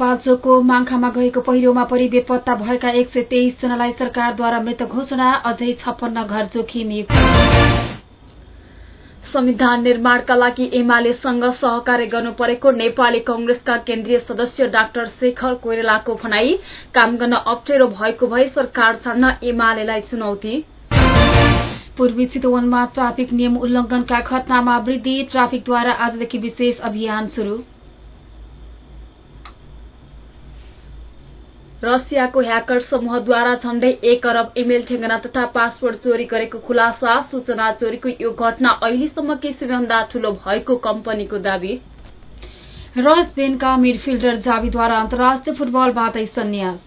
सिन्धुपाल्चोकको माङखामा गएको पहिरोमा परि बेपत्ता भएका एक सय तेइस जनालाई सरकारद्वारा मृत घोषणा अझै छप्पन्न घर जोखिमयुक्त संविधान निर्माणका लागि एमालेसँग सहकार्य गर्नु परेको नेपाली कंग्रेसका केन्द्रीय सदस्य डाक्टर शेखर कोइरालाको भनाई काम गर्न अप्ठ्यारो भएको भए सरकार छाड्न एमालेलाई चुनौती। पूर्वी चितवनमा ट्राफिक नियम उल्लंघनका घटनामा वृद्धि ट्राफिकद्वारा आजदेखि विशेष अभियान शुरू रसियाको ह्याकर समूहद्वारा झण्डै एक अरब इमेल ठेगाना तथा पासवर्ड चोरी गरेको खुलासा सूचना चोरीको यो घटना अहिलेसम्मकै सबैभन्दा ठूलो भएको कम्पनीको दावी। र स्पेनका मिडफिल्डर जावीद्वारा अन्तर्राष्ट्रिय फुटबलबाटै सन्यास।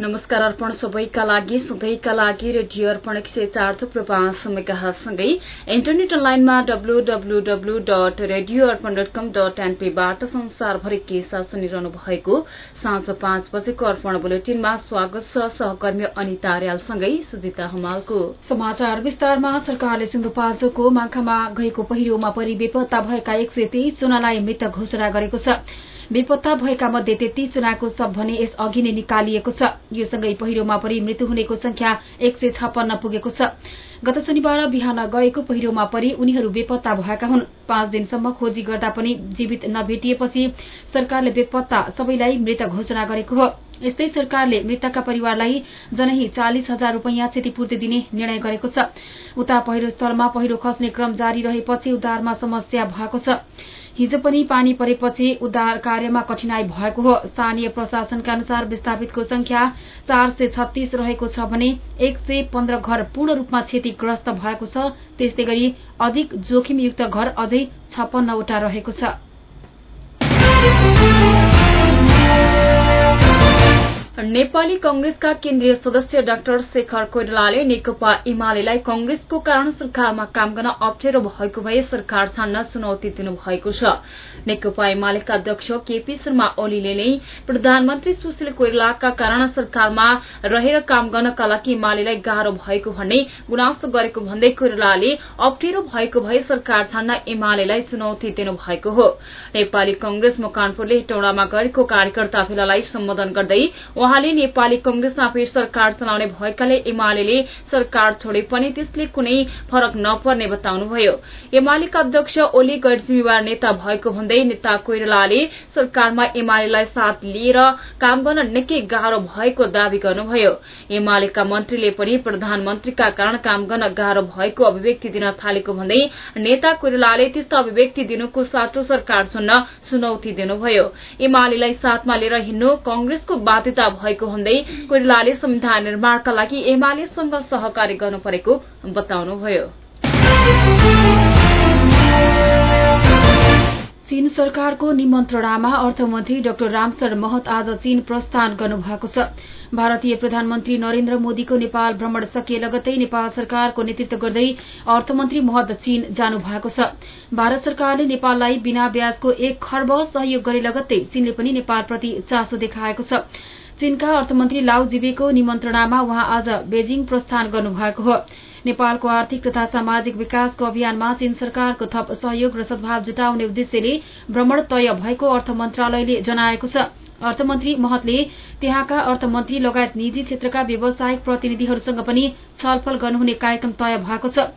नमस्कार अर्पण सबैका लागि सधैँका लागि रेडियो अर्पण एक सय चार थुप्रो पाँच मेगासँगै इन्टरनेट अनलाइनमा W W W dot radio Arpan dot com dot एनपीबाट संसारभरि के साथ सुनिरहनु भएको साँझ पाँच बजेको अर्पण बुलेटिनमा स्वागत छ सहकर्मी अनिता अर्यालसँगै सुजिता हमालको। समाचार विस्तारमा सरकारले सिन्धुपाल्चोकको माखामा गएको पहिरोमा परि बेपत्ता भएका एक सय तेइस जनालाई मृत घोषणा गरेको छ। बेपत्ता भएका मध्ये तेत्तीस जनाको शव भने यस अघि नै निकालिएको छ। यो सँगै पहिरोमा परि मृत्यु हुनेको संख्या एक सय छप्पन्न पुगेको छ। गत शनिबार बिहान गएको पहिरोमा परि उनीहरू बेपत्ता भएका हुन्। पाँच दिनसम्म खोजी गर्दा पनि जीवित नभेटिएपछि सरकारले बेपत्ता सबैलाई मृत घोषणा गरेको हो। यस्तै सरकारले मृतकका परिवारलाई जनही चालिस हजार रूपियाँ क्षतिपूर्ति दिने निर्णय गरेको छ। उता पहिरो स्थलमा पहिरो खस्ने क्रम जारी रहेपछि उद्धारमा समस्या भएको छ। हिजो पनि पानी परेपछि उद्धार कार्यमा कठिनाई भएको हो। स्थानीय प्रशासनका अनुसार विस्थापितको संख्या चार सय छत्तीस रहेको छ भने एक सय पन्ध्र घर पूर्ण रूपमा क्षतिग्रस्त भएको छ। त्यस्तै गरी अधिक जोखिमयुक्त घर अझै छप्पन्नवटा रहेको छ। नेपाली कंग्रेसका केन्द्रीय सदस्य डाक्टर शेखर कोइरालाले नेकपा एमालेलाई कंग्रेसको कारण सरकारमा काम गर्न अप्ठ्यारो भएको भए सरकार छान्न चुनौती दिनुभएको छ। नेकपा एमालेका अध्यक्ष केपी शर्मा ओलीले नै प्रधानमन्त्री सुशील कोइरालाका कारण सरकारमा रहेर काम गर्नका लागि एमालेलाई गाह्रो भएको भन्ने गुनासो गरेको भन्दै कोइरालाले अप्ठ्यारो भएको भए सरकार छान्न एमालेलाई चुनौती दिनुभएको हो। नेपाली कंग्रेस मकानपुरले हेटौडामा गरेको कार्यकर्ता भेलालाई सम्बोधन गर्दै उहाँले नेपाली कंग्रेसमा फेरि सरकार चलाउने भएकाले एमाले सरकार छोडे पनि त्यसले कुनै फरक नपर्ने बताउनुभयो। एमालेका अध्यक्ष ओली गैर जिम्मेवार नेता भएको भन्दै नेता कोइरालाले सरकारमा एमालेलाई साथ लिएर काम गर्न निकै गाह्रो भएको दावी गर्नुभयो। एमालेका मन्त्रीले पनि प्रधानमन्त्रीका कारण काम गर्न गाह्रो भएको अभिव्यक्ति दिन थालेको भन्दै नेता कोइरालाले त्यस्तो अभिव्यक्ति दिनुको साटो सरकार चुन्न चुनौती दिनुभयो। एमालेलाई साथमा लिएर हिँड्नु कंग्रेसको बाध्यता भएको भन्दै कोइरालाले संविधान निर्माणका लागि एमालेसँग सहकार्य गर्नु परेको बताउनुभयो। चीन सरकारको निमन्त्रणामा अर्थमन्त्री डाक्टर रामसर महत आज चीन प्रस्थान गर्नुभएको छ। भारतीय प्रधानमन्त्री नरेन्द्र मोदीको नेपाल भ्रमण सकिए लगतै नेपाल सरकारको नेतृत्व गर्दै अर्थमन्त्री महत चीन जानु भएको छ। भारत सरकारले नेपाललाई बिना ब्याजको एक खर्ब सहयोग गरे लगत्तै चीनले पनि नेपालप्रति चासो देखाएको छ। चीनका अर्थमन्त्री लाउ जिबेको निमन्त्रणामा उहाँ आज बेजिङ प्रस्थान गर्नुभएको हो। नेपालको आर्थिक तथा सामाजिक विकासको अभियानमा चीन सरकारको थप सहयोग र सद्भाव जुटाउने उद्देश्यले भ्रमण तय भएको अर्थ मन्त्रालयले जनाएको छ। अर्थमन्त्री महतले त्यहाँका अर्थमन्त्री लगायत निजी क्षेत्रका व्यावसायिक प्रतिनिधिहरूसँग पनि छलफल गर्नुहुने कार्यक्रम तय भएको छ।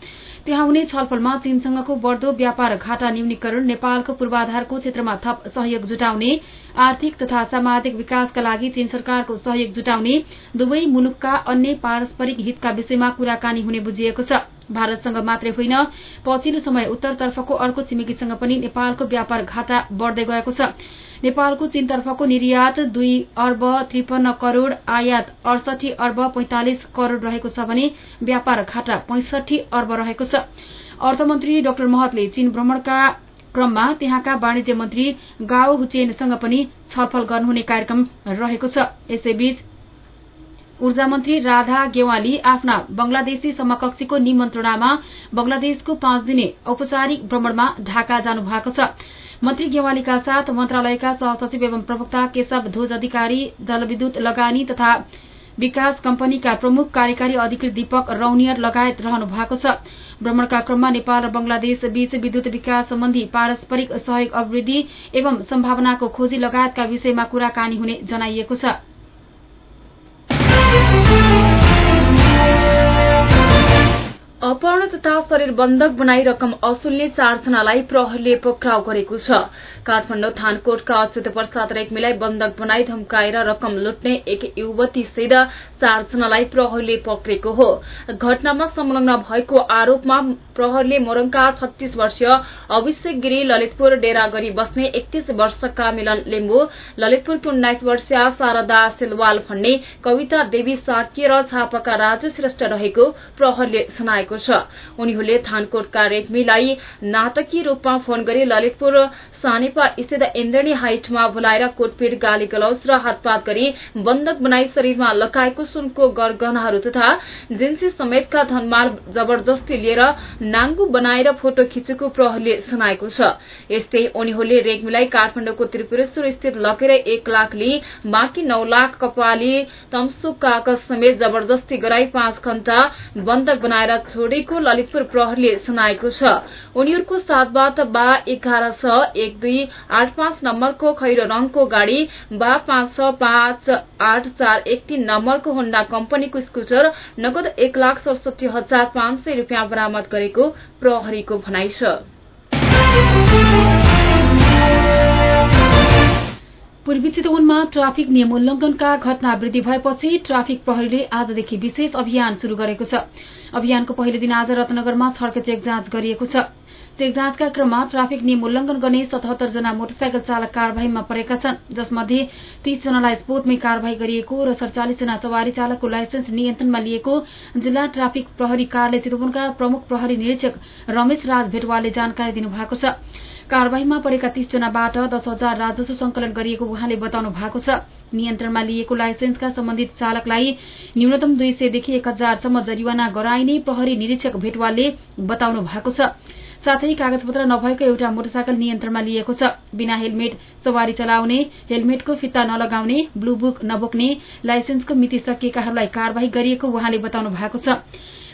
त्यहाँ हुने छलफलमा चीनसँगको बढ़दो व्यापार घाटा न्यूनीकरण नेपालको पूर्वाधारको क्षेत्रमा थप सहयोग जुटाउने आर्थिक तथा सामाजिक विकासका लागि चीन सरकारको सहयोग जुटाउने दुवै मुलुकका अन्य पारस्परिक हितका विषयमा कुराकानी हुने बुझिएको छ। भारतसँग मात्रै होइन। पछिल्लो समय उत्तरतर्फको अर्को छिमेकीसँग पनि नेपालको व्यापार घाटा बढ़दै गएको छ। नेपालको चीनतर्फको निर्यात दुई अर्ब त्रिपन्न करोड़ आयात अडसठी अर्ब पैंतालिस करोड़ रहेको छ भने व्यापार घाटा पैंसठी अर्ब रहेको छ। अर्थमन्त्री डाक्टर महतले चीन भ्रमणका क्रममा त्यहाँका वाणिज्य मन्त्री गाओ हुचेनसँग पनि छलफल गर्नुहुने कार्यक्रम रहेको छ। यसैबीच ऊर्जा मन्त्री राधा गेवाली आफ्ना बंगलादेशी समकक्षीको निमन्त्रणामा बंगलादेशको पाँच दिने औपचारिक भ्रमणमा ढाका जानु भएको छ। मन्त्री गेवालीका साथ मन्त्रालयका सहसचिव एवं प्रवक्ता केशव ध्वज अधिकारी जलविद्युत लगानी तथा विकास कम्पनीका प्रमुख कार्यकारी अधिकृत दीपक रौनियर लगायत रहनु भएको छ। भ्रमणका क्रममा नेपाल र बंगलादेश बीच विद्युत विकास सम्बन्धी पारस्परिक सहयोग अभिवृद्धि एवं सम्भावनाको खोजी लगायतका विषयमा कुराकानी हुने जनाइएको छ। अपहरण तथा शरीर बन्धक बनाई रकम असुल्ने चारजनालाई प्रहरीले पक्राउ गरेको छ। काठमाडौँ थानकोटका अच्युत प्रसाद रेग्मीलाई बन्धक बनाई धम्काएर रकम लुट्ने एक युवती सहित चारजनालाई प्रहरीले पक्रेको हो। घटनामा संलग्न भएको आरोपमा प्रहरीले मोरङका छत्तीस वर्षीय अभिषेक गिरी ललितपुर डेरा गरी बस्ने एकतीस वर्षका मिलन लिम्बू ललितपुरकी उन्नाइस वर्षीय शारदा सिलवाल भन्ने कविता देवी साक्य र छापाका राजु श्रेष्ठ रहेको प्रहरीले सुनाएको छ। उनीहरूले थानकोटका रेग्मीलाई नाटकीय रूपमा फोन गरी ललितपुर सानेपा स्थित इन्द्रणी हाइटमा बोलाएर कोटपिट गाली गलौज र हातपात गरी बन्धक बनाई शरीरमा लगाएको सुनको गरगहनाहरू तथा जिन्सी समेतका धनमाल जबरजस्ती लिएर नाङ्गु बनाएर फोटो खिचेको प्रहरीले सुनाएको छ। यस्तै उनीहरूले रेग्मीलाई काठमाडौँको त्रिपुरेश्वर स्थित लगेर एक लाख लिई बाँकी नौ लाख कपाली तमसुक कागज समेत जबरजस्ती गराई पाँच घण्टा बन्धक बनाएर छोडेको ललितपुर प्रहरीले सुनाएको छ। उनीहरूको साथबाट बा एघार छ एक दुई आठ पाँच नम्बरको खैरो रंगको गाड़ी बा पाँच छ पाँच आठ चार एक तीन नम्बरको होण्डा कम्पनीको स्कूटर नगद एक लाख सडसठी हजार पाँच सय रूपियाँ बरामद गरेको प्रहरीको भनाइ छ। पूर्वी चितवनमा ट्राफिक नियम उल्लंघनका घटना वृद्धि भएपछि ट्राफिक प्रहरीले आजदेखि विशेष अभियान शुरू गरेको छ। अभियानको पहिलो दिन आज रत्नगरमा छड्के चेक जाँच गरिएको छ। चेक जाँचका क्रममा ट्राफिक नियम उल्लंघन गर्ने सतहत्तर जना मोटरसाइकल चालक कार्यवाहीमा परेका छन् जसमध्ये तीस जनालाई स्पोर्टमै कार्यवाही गरिएको र सड़चालिस जना सवारी चालकको लाइसेन्स नियन्त्रणमा लिएको जिल्ला ट्राफिक प्रहरी कार्यालय चितवनका प्रमुख प्रहरी निरीक्षक रमेश राज भेटवालले जानकारी दिनुभएको छ। कार्यवाहीमा परेका तीस जनाबाट दस हजार राजस्व संकलन गरिएको उहाँले बताउनु भएको छ। नियन्त्रणमा लिएको लाइसेन्सका सम्बन्धित चालकलाई न्यूनतम दुई सयदेखि एक हजारसम्म जरिवाना गराइने प्रहरी निरीक्षक भेटवालले बताउनु भएको छ। साथै कागजपत्र नभएको एउटा मोटरसाइकल नियन्त्रणमा लिएको छ। बिना हेलमेट सवारी चलाउने हेलमेटको फित्ता नलगाउने ब्लू बुक नबोक्ने लाइसेन्सको मिति सकिएकाहरूलाई कार्यवाही गरिएको उहाँले बताउनु भएको छ।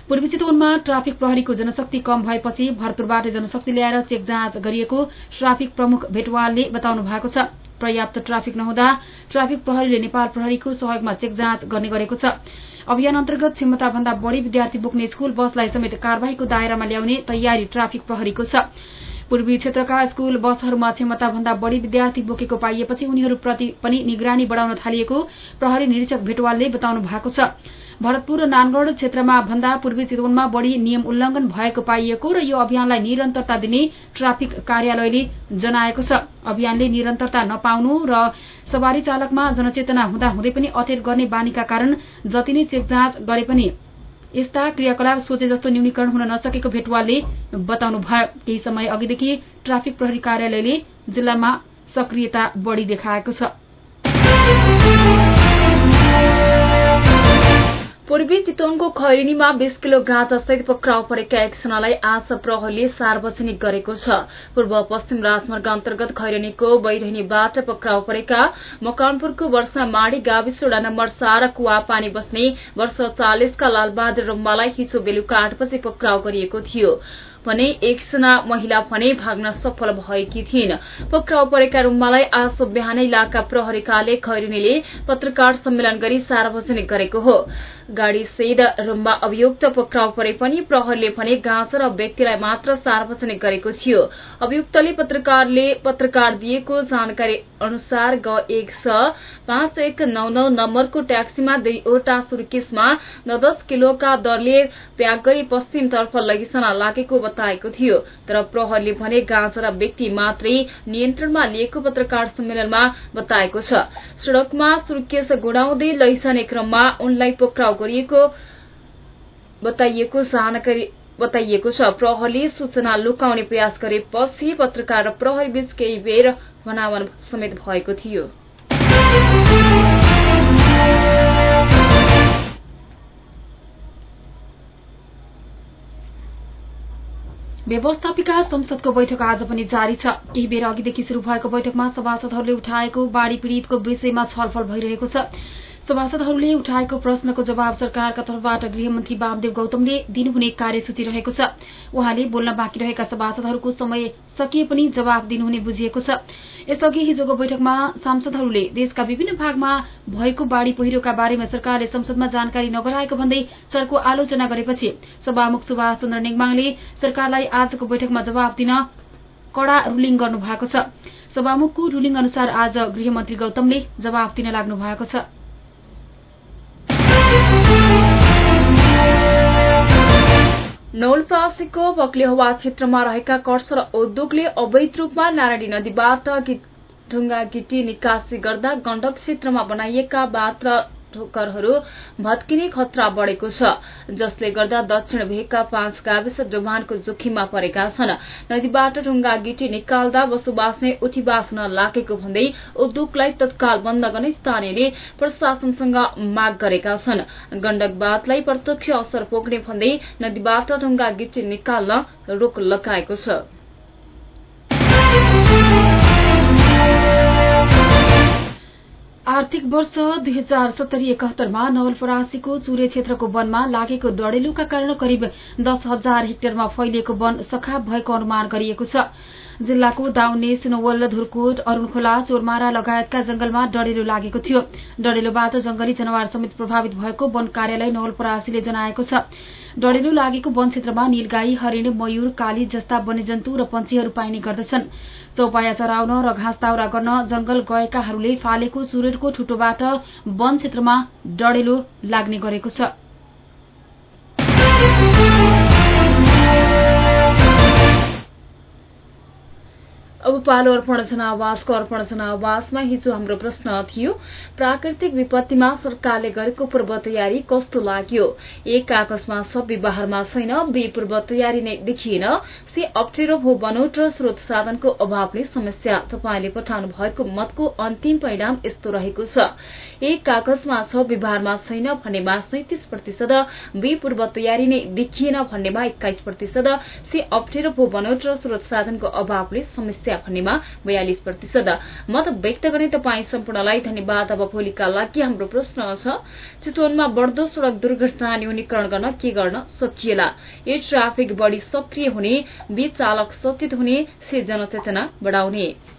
पूर्वी चितवनमा ट्राफिक प्रहरीको जनशक्ति कम भएपछि भरतपुरबाट जनशक्ति ल्याएर चेक जाँच गरिएको ट्राफिक प्रमुख भेटवालले बताउनु भएको छ। पर्याप्त ट्राफिक नहुँदा ट्राफिक प्रहरीले नेपाल प्रहरीको सहयोगमा चेक जाँच गर्ने गरेको छ। अभियान अन्तर्गत क्षमताभन्दा बढ़ी विद्यार्थी बोक्ने स्कूल बसलाई समेत कार्यवाहीको दायरामा ल्याउने तयारी ट्राफिक प्रहरीको छ। पूर्वी क्षेत्रका स्कूल बसहरूमा क्षमताभन्दा बढ़ी विद्यार्थी बोकेको पाइएपछि उनीहरूप्रति पनि निगरानी बढ़ाउन थालिएको प्रहरी निरीक्षक भेटवालले बताउनु भएको छ। भरतपुर र नानगढ़ क्षेत्रमा भन्दा पूर्वी चितवनमा बढ़ी नियम उल्लंघन भएको पाइएको र यो अभियानलाई निरन्तरता दिने ट्राफिक कार्यालयले जनाएको छ। अभियानले निरन्तरता नपाउनु र सवारी चालकमा जनचेतना हुँदा हुँदै पनि अटेर गर्ने बानीका कारण जति नै चेक जाँच गरे पनि यस्ता क्रियाकलाप सोचे जस्तो न्यूनीकरण हुन नसकेको भेटवालले बताउनु भयो केही समय अघिदेखि ट्राफिक प्रहरी कार्यालयले जिल्लामा सक्रियता बढ़ी देखाएको छ। पूर्वी चितवनको खैरिनीमा बीस किलो गाँजासहित पक्राउ परेका एकजनालाई आज प्रहरीले सार्वजनिक गरेको छ। पूर्व पश्चिम राजमार्ग अन्तर्गत खैरेनीको बैरहनीबाट पक्राउ परेका मकनपुरको वर्षा माडी गाविस वडा नम्बर चार कुवा पानी बस्ने वर्ष चालिसका लालबहादुर रम्बालाई हिजो बेलुका आठ बजे पक्राउ गरिएको थियो। भने एकजना महिला भने भाग्न सफल भएकी थिइन्। पक्राउ परेका रुम्बालाई आज बिहानै इलाका प्रहरीकाले खैरिनीले पत्रकार सम्मेलन गरी सार्वजनिक गरेको हो। गाड़ी सहित रुम्बा अभियुक्त पक्राउ परे पनि प्रहरीले भने गाँजा र व्यक्तिलाई मात्र सार्वजनिक गरेको थियो। अभियुक्तले पत्रकारले पत्रकार दिएको जानकारी अनुसार ग एक छ पाँच एक नौ नौ नम्बरको ट्याक्सीमा दुईवटा सुर्केसमा दस किलोका दरले प्याक गरी पश्चिमतर्फ लैजान लागेको बताएको थियो। तर प्रहरले भने गाँजा र व्यक्ति मात्रै नियन्त्रणमा लिएको पत्रकार सम्मेलनमा बताएको छ। सड़कमा सुर्केस गुडाउँदै लैजाने क्रममा उनलाई पक्राउ गरिएको बताइएको छ। प्रहरले सूचना लुकाउने प्रयास गरेपछि पत्रकार र प्रहरी बीच केही बेर भनावन समेत भएको थियो। व्यवस्थापिका संसदको बैठक आज पनि जारी छ। केही बेर अघिदेखि शुरू भएको बैठकमा सभासदहरूले उठाएको बाढ़ी पीड़ितको विषयमा छलफल भइरहेको छ। सभासदहरूले उठाएको प्रश्नको जवाब सरकारका तर्फबाट गृहमन्त्री वामदेव गौतमले दिनुहुने कार्यसूची रहेको छ। उहाँले बोल्न बाँकी रहेका सभासदहरूको समय सकिए पनि जवाब दिनुहुने बुझिएको छ। यसअघि हिजोको बैठकमा सांसदहरूले देशका विभिन्न भागमा भएको बाढ़ी पहिरोका बारेमा सरकारले संसदमा जानकारी नगराएको भन्दै चर्को आलोचना गरेपछि सभामुख सुभाष चन्द्र नेङमाङले सरकारलाई आजको बैठकमा जवाब दिन कड़ा रूलिङ गर्नु भएको छ। सभामुखको रूलिङ अनुसार आज गृहमन्त्री गौतमले जवाब दिन लाग्नु भएको छ। नौलप्रासीको बक्लेहवा क्षेत्रमा रहेका कर्सर उद्योगले अवैध रूपमा नारायणी नदीबाट ढुङ्गा गिटी निकासी गर्दा गण्डक क्षेत्रमा बनाइएका बाथ र ढोकरहरू भत्किने खतरा बढ़ेको छ जसले गर्दा दक्षिण भेगका पाँच गाविस डुबानको जोखिममा परेका छन्। नदीबाट ढुङ्गा गिटी निकाल्दा बसोबास नै उठीबास नलागेको भन्दै उद्योगलाई तत्काल बन्द गर्ने स्थानीयले प्रशासनसँग माग गरेका छन्। गण्डकवादलाई प्रत्यक्ष असर पुग्ने भन्दै नदीबाट ढुङ्गा गिटी निकाल्न रोक लगाएको छ। आर्थिक वर्ष दुई हजार सत्तरी एकहत्तरमा नवलपरासीको चुरे क्षेत्रको वनमा लागेको डढेलुका कारण करिब दस हजार हेक्टेयरमा फैलिएको वन सखाप भएको अनुमान गरिएको छ। जिल्लाको दाउने सिनोवल धुरकोट अरूणखोला चोरमारा लगायतका जंगलमा डढेलो लागेको थियो। डढेलोबाट जंगली जनावर समेत प्रभावित भएको वन कार्यालय नवलपरासीले जनाएको छ। डढेलो लागेको वन क्षेत्रमा नीलगाई हरिण मयूर काली जस्ता वन्यजन्तु र पंक्षीहरू पाइने गर्दछन्। चौपाया चराउन र घाँस दाउरा गर्न जंगल गएकाहरूले फालेको चुरेरको ठुटोबाट वन क्षेत्रमा डढेलो लाग्ने गरेको छ। अब पालो अर्पण जनावासको अर्पण जनावासमा हिजो हाम्रो प्रश्न थियो प्राकृतिक विपत्तिमा सरकारले गरेको पूर्व तयारी कस्तो लाग्यो? एक कागजमा सब व्यवहारमा छैन बी पूर्व तयारी नै देखिएन। सी अप्ठ्यारो भू बनोट र स्रोत साधनको अभावले समस्या तपाईँले पठाउनु भएको मतको अन्तिम परिणाम यस्तो रहेको छ। एक कागजमा छ व्यवहारमा छैन भन्नेमा सैतिस प्रतिशत बी पूर्व तयारी नै देखिएन भन्नेमा एक्काइस प्रतिशत। सी अप्ठ्यारो भू बनोट र स्रोत साधनको अभावले समस्या भन्नेमा बयालिस प्रतिशत। मत व्यक्त गर्ने तपाईँ सम्पूर्णलाई धन्यवाद। अब भोलिका लागि हाम्रो प्रश्न छ चितवनमा बढ़दो सड़क दुर्घटना न्यूनीकरण गर्न के गर्न सकिएला? ए ट्राफिक बढ़ी सक्रिय हुने बी चालक सचेत हुने से जनचेतना बढ़ाउने?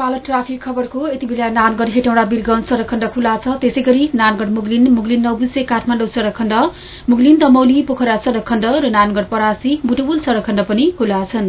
पालो ट्राफिक खबरको यति बेला नानगढ हेटौँडा वीरगंज सड़क खण्ड खुला छ। त्यसै गरी नानगढ मुगलिन मुगलिन नौबिसे काठमाडौँ सड़क खण्ड मुगलिन दमौली पोखरा सड़क खण्ड र नानगढ परासी बुटुबुल सड़क खण्ड पनि खुला छन्।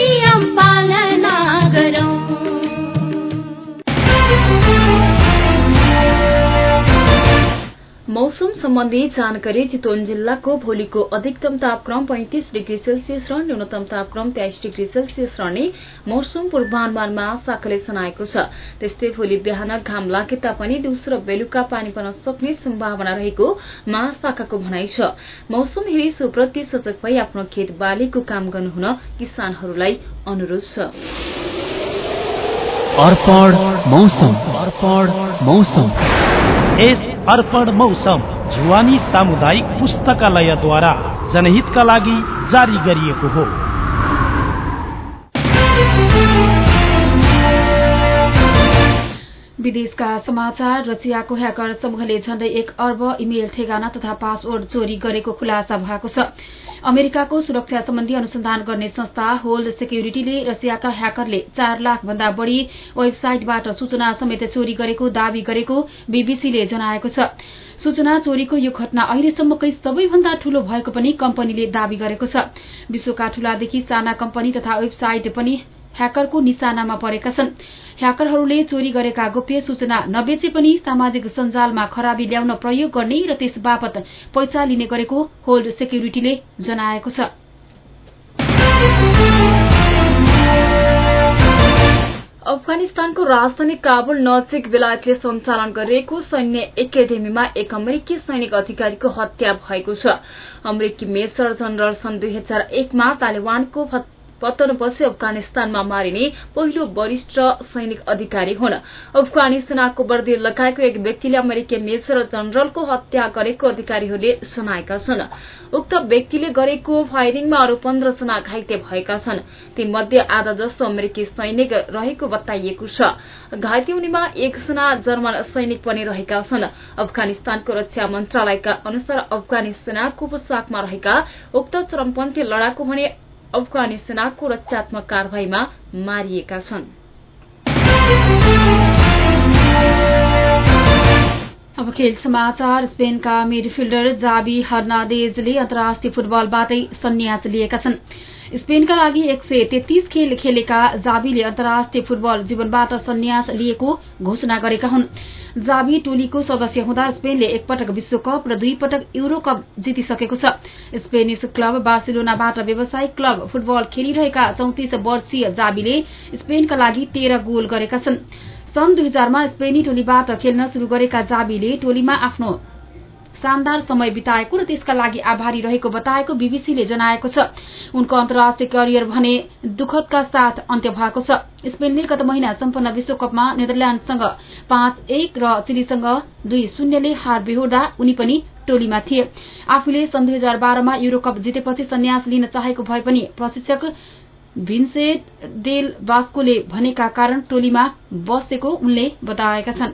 मौसम सम्बन्धी जानकारी चितवन जिल्लाको भोलिको अधिकतम तापक्रम पैंतिस डिग्री सेल्सियस र न्यूनतम तापक्रम तेइस डिग्री सेल्सियस रहने मौसम पूर्वानुमान महाशाखाले जनाएको छ। त्यस्तै भोलि बिहान घाम लागे तापनि दिउँसो बेलुका पानी पर्न सक्ने सम्भावना रहेको महाशाखाको भनाइ छ। मौसम हेरी सुप्रति सजग भई आफ्नो खेत बालीको काम गर्नुहुन किसानहरूलाई अनुरोध छ। मौसम। यस अर्पण मौसम जुवानी सामुदायिक पुस्तकालयद्वारा जनहितका लागि जारी गरिएको हो। विदेशका समाचार रसियाको ह्याकर समूहले झण्डै एक अर्ब इमेल ठेगाना तथा पासवर्ड चोरी गरेको खुलासा भएको छ। अमेरिकाको सुरक्षा सम्बन्धी अनुसन्धान गर्ने संस्था होल्ड सेक्युरिटीले रसियाका ह्याकरले चार लाख भन्दा बढ़ी वेबसाइटबाट सूचना समेत चोरी गरेको दावी गरेको बीबीसीले जनाएको छ। सूचना चोरीको यो घटना अहिलेसम्मकै सबैभन्दा ठूलो भएको पनि कम्पनीले दावी गरेको छ। विश्वका ठूलादेखि साना कम्पनी तथा वेबसाइट पनि ह्याकरको निशानामा परेका छन्। ह्याकरहरूले चोरी गरेका गोप्य सूचना नबेचे पनि सामाजिक सञ्जालमा खराबी ल्याउन प्रयोग गर्ने र त्यस बापत पैसा लिने गरेको होल्ड सेक्युरिटीले जनाएको छ। अफगानिस्तानको राजधानी काबुल नजिक बेलायतले सञ्चालन गरिएको सैन्य एकाडेमीमा एक अमेरिकी सैनिक अधिकारीको हत्या भएको छ। अमेरिकी मेजर जनरल सन् दुई हजार एकमा तालिबानको पतनपछि अफगानिस्तानमा मारिने पहिलो वरिष्ठ सैनिक अधिकारी हुन्। अफगानी सेनाको वर्दी लगाएको एक व्यक्तिले अमेरिकी मेजर जनरलको हत्या गरेको अधिकारीहरूले सुनाएका छन्। उक्त व्यक्तिले गरेको फायरिङमा अरू पन्ध्र जना घाइते भएका छन्। तीमध्ये आधा जस्तो अमेरिकी सैनिक रहेको बताइएको छ। घाइते हुनेमा एकजना जर्मन सैनिक पनि रहेका छन्। अफगानिस्तानको रक्षा मन्त्रालयका अनुसार अफगानी सेनाको पोसाकमा रहेका उक्त चरमपन्थी लडाकु भने अफगानी सेनाको रक्षात्मक कारवाहीमा मारिएका छन्। अब खेल समाचार स्पेनका मिडफिल्डर जाबी हर्नादेजले अन्तर्राष्ट्रिय फुटबलबाटै सन्यास लिएका छन्। स्पेनका लागि एक सय तेत्तीस खेल खेलेका जाबीले अन्तर्राष्ट्रिय फुटबल जीवनबाट सन्यास लिएको घोषणा गरेका हुन्। जाबी टोलीको सदस्य हुँदा स्पेनले एकपटक विश्वकप र दुई पटक युरो कप जितिसकेको छ। स्पेनिस क्लब बार्सिलोनाबाट व्यावसायिक क्लब फुटबल खेलिरहेका चौतिस वर्षीय जाबीले स्पेनका लागि तेह्र गोल गरेका छन्। सन् दुई हजारमा स्पेनी टोलीबाट खेल्न शुरू गरेका जाबीले टोलीमा आफ्नो शानदार समय बिताएको र त्यसका लागि आभारी रहेको बताएको बीबीसीले जनाएको छ। उनको अन्तर्राष्ट्रिय करियर भने दुखदका साथ अन्त्य भएको छ। स्पेनले गत महिना सम्पन्न विश्वकपमा नेदरल्याण्डसँग पाँच एक र चिलीसँग दुई शून्यले हार बेहोर्दा उनी पनि टोलीमा थिए। आफूले सन् दुई हजार बाह्रमा युरोकप जितेपछि सन्यास लिन चाहेको भए पनि प्रशिक्षक भिन्सेट डेल बास्कोले भनेका कारण टोलीमा बसेको उनले बताएका छन्।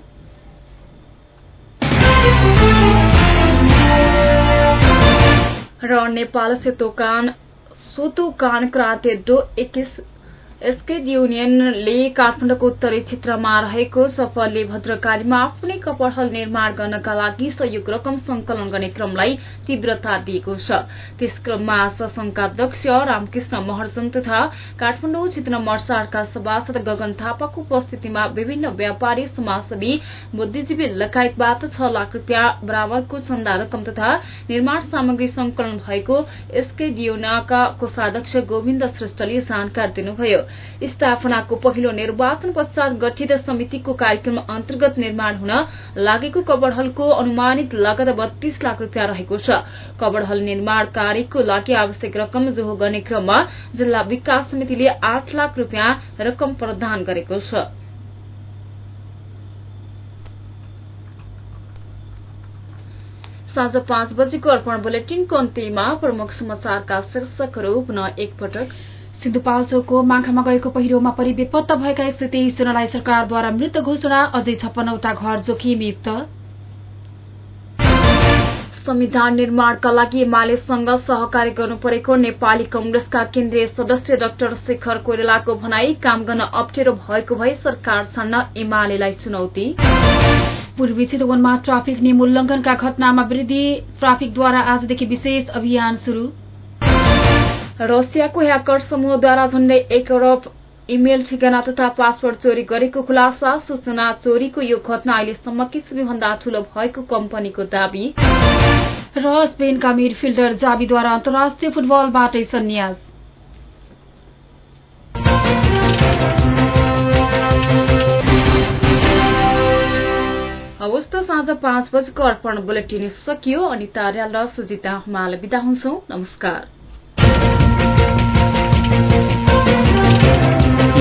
र Nepal Shotokan Shotokan karate do एकिस एसकेड युनियनले काठमाडौँको उत्तरी क्षेत्रमा रहेको सफलले भद्रकालीमा आफ्नै कपडहल निर्माण गर्नका लागि सहयोग रकम संकलन गर्ने क्रमलाई तीव्रता दिएको छ। त्यस क्रममा संघका अध्यक्ष रामकृष्ण महर्जन तथा काठमाडौँ क्षेत्र मर्साडका सभासद गगन थापाको उपस्थितिमा विभिन्न व्यापारी समाजसेवी बुद्धिजीवी लगायतबाट छ लाख रूपियाँ बराबरको चन्दा रकम तथा निर्माण सामग्री संकलन भएको एसकेड युनियनका कोषाध्यक्ष गोविन्द श्रेष्ठले जानकारी दिनुभयो। स्थापनाको पहिलो निर्वाचन पश्चात गठित समितिको कार्यक्रम अन्तर्गत निर्माण हुन लागेको कबडहलको अनुमानित लागत बत्तीस लाख रूपियाँ रहेको छ। कबडहल निर्माण कार्यको लागि आवश्यक रकम जोहो गर्ने क्रममा जिल्ला विकास समितिले आठ लाख रूपियाँ रकम प्रदान गरेको छ। साँझ पाँच बजेको अर्पण बुलेटिनको अन्त्यमा प्रमुख समाचारका शीर्षकहरू पुनः एकपटक। सिन्धुपाल्चोकको माघामा गएको पहिरोमा परि बेपत्ता भएका एक सय तेइस जनालाई सरकारद्वारा मृत घोषणा अझै छप्पन्नवटा घर जोखिमयुक्त संविधान निर्माणका लागि एमालेसँग सहकारी गर्नु परेको नेपाली कंग्रेसका केन्द्रीय सदस्य डाक्टर शेखर कोइरालाको भनाई काम गर्न अप्ठ्यारो भएको भए सरकार छान्न एमालेलाई चुनौती। पूर्वी चितवनमा ट्राफिक नियम उल्लंघनका घटनामा वृद्धि ट्राफिकद्वारा आजदेखि विशेष अभियान शुरू रसियाको ह्याकर समूहद्वारा झण्डै एक अरब इमेल ठेगाना तथा पासवर्ड चोरी गरेको खुलासा सूचना चोरीको यो घटना अहिलेसम्मकै सबैभन्दा ठूलो भएको कम्पनीको दावी। र स्पेनका मिडफिल्डर जावीद्वारा अन्तर्राष्ट्रिय फुटबलबाटै सन्यास। हवस् त साँझ पाँच बजेको अर्पण बुलेटिन सकियो अनि तार्याल र सुजिता हमाल विदा हुन्छौ। नमस्कार।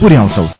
不良手。